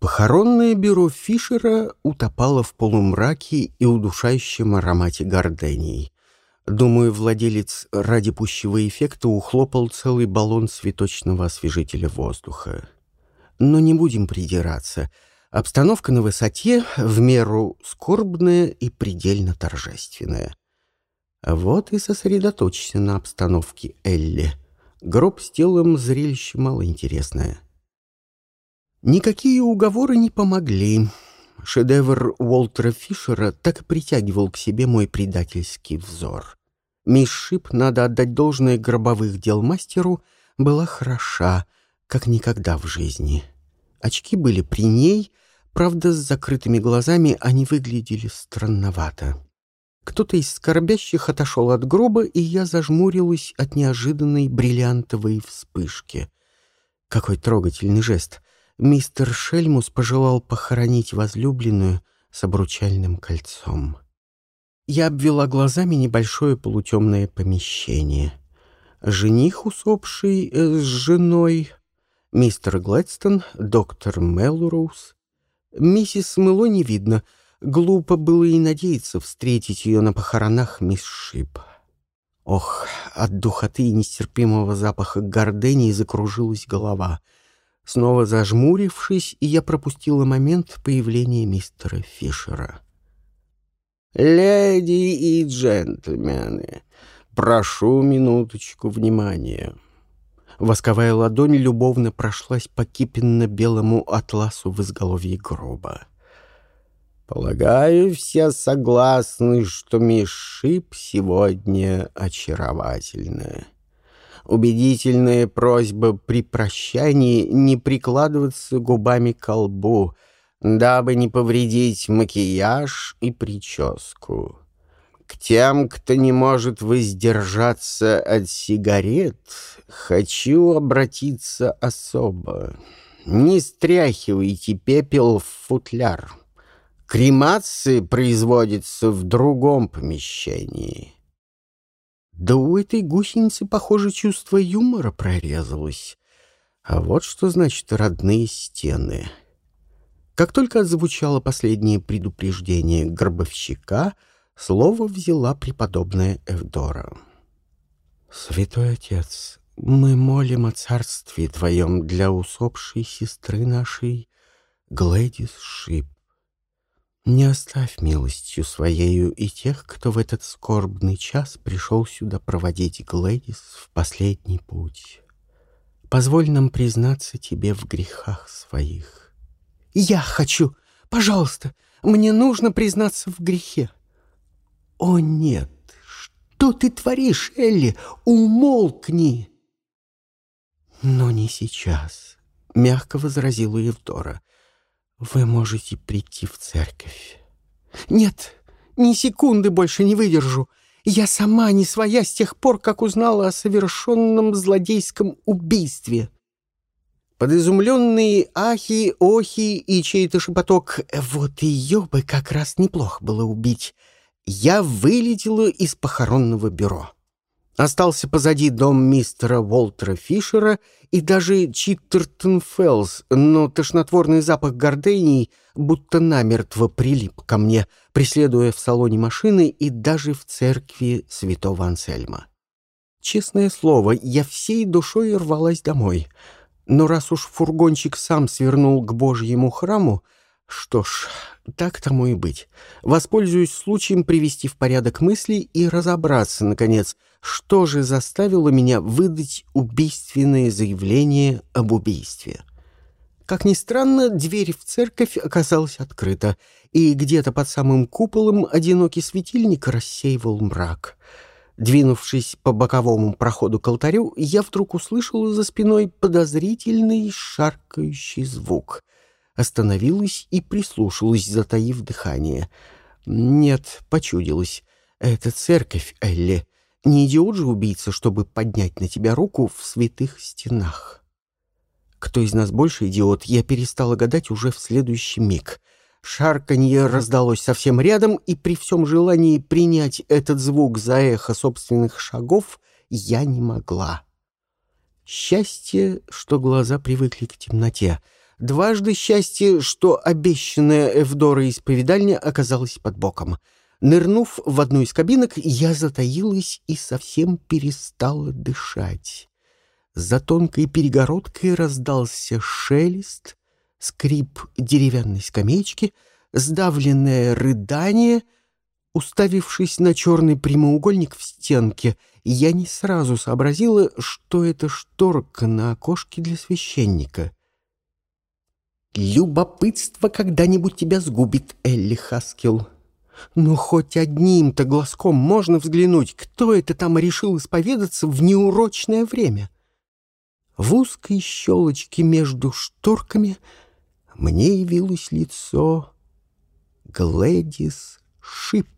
Похоронное бюро Фишера утопало в полумраке и удушающем аромате гордений. Думаю, владелец ради пущего эффекта ухлопал целый баллон цветочного освежителя воздуха. Но не будем придираться. Обстановка на высоте в меру скорбная и предельно торжественная. Вот и сосредоточься на обстановке Элли. Гроб с телом зрелище малоинтересное. Никакие уговоры не помогли. Шедевр Уолтера Фишера так и притягивал к себе мой предательский взор. Мисс Шип, надо отдать должное гробовых дел мастеру, была хороша, как никогда в жизни. Очки были при ней, правда, с закрытыми глазами они выглядели странновато. Кто-то из скорбящих отошел от гроба, и я зажмурилась от неожиданной бриллиантовой вспышки. Какой трогательный жест! Мистер Шельмус пожелал похоронить возлюбленную с обручальным кольцом. Я обвела глазами небольшое полутемное помещение. Жених, усопший э, с женой, мистер Гладстон, доктор Мелроуз. Миссис Мыло не видно. Глупо было и надеяться встретить ее на похоронах мисс Шип. Ох, от духоты и нестерпимого запаха гордений закружилась голова — Снова зажмурившись, я пропустила момент появления мистера Фишера. «Леди и джентльмены, прошу минуточку внимания». Восковая ладонь любовно прошлась по кипенно-белому атласу в изголовье гроба. «Полагаю, все согласны, что мисс Шип сегодня очаровательная» убедительная просьба при прощании не прикладываться губами к колбу, дабы не повредить макияж и прическу. К тем, кто не может воздержаться от сигарет, хочу обратиться особо. Не стряхивайте пепел в футляр. Кремация производится в другом помещении. Да у этой гусеницы, похоже, чувство юмора прорезалось. А вот что значит родные стены. Как только отзвучало последнее предупреждение гробовщика, слово взяла преподобная Эвдора. «Святой Отец, мы молим о царстве Твоем для усопшей сестры нашей Глэдис Шип. Не оставь милостью своею и тех, кто в этот скорбный час пришел сюда проводить Глэдис в последний путь. Позволь нам признаться тебе в грехах своих. Я хочу! Пожалуйста, мне нужно признаться в грехе. О, нет! Что ты творишь, Элли? Умолкни! Но не сейчас, — мягко возразила Евдора. Вы можете прийти в церковь. Нет, ни секунды больше не выдержу. Я сама не своя с тех пор, как узнала о совершенном злодейском убийстве. Под изумленные ахи, охи и чей-то шепоток «Вот ее бы как раз неплохо было убить», я вылетела из похоронного бюро. Остался позади дом мистера Уолтера Фишера и даже Читтертон Феллс, но тошнотворный запах гордений будто намертво прилип ко мне, преследуя в салоне машины и даже в церкви святого Ансельма. Честное слово, я всей душой рвалась домой. Но раз уж фургончик сам свернул к Божьему храму, что ж, так тому и быть. Воспользуюсь случаем привести в порядок мысли и разобраться, наконец, что же заставило меня выдать убийственное заявление об убийстве. Как ни странно, дверь в церковь оказалась открыта, и где-то под самым куполом одинокий светильник рассеивал мрак. Двинувшись по боковому проходу к алтарю, я вдруг услышал за спиной подозрительный шаркающий звук — остановилась и прислушалась, затаив дыхание. Нет, почудилась. Это церковь, Элли. Не идиот же убийца, чтобы поднять на тебя руку в святых стенах. Кто из нас больше идиот, я перестала гадать уже в следующий миг. Шарканье раздалось совсем рядом, и при всем желании принять этот звук за эхо собственных шагов я не могла. Счастье, что глаза привыкли к темноте — Дважды счастье, что обещанная Эвдора исповедальня оказалась под боком. Нырнув в одну из кабинок, я затаилась и совсем перестала дышать. За тонкой перегородкой раздался шелест, скрип деревянной скамеечки, сдавленное рыдание. Уставившись на черный прямоугольник в стенке, я не сразу сообразила, что это шторка на окошке для священника. «Любопытство когда-нибудь тебя сгубит, Элли Хаскел», ну, хоть одним-то глазком можно взглянуть, кто это там решил исповедаться в неурочное время. В узкой щелочке между шторками мне явилось лицо Глэдис Шип.